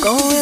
Going